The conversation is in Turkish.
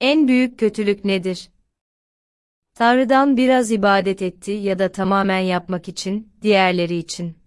En büyük kötülük nedir? Tanrı'dan biraz ibadet etti ya da tamamen yapmak için, diğerleri için.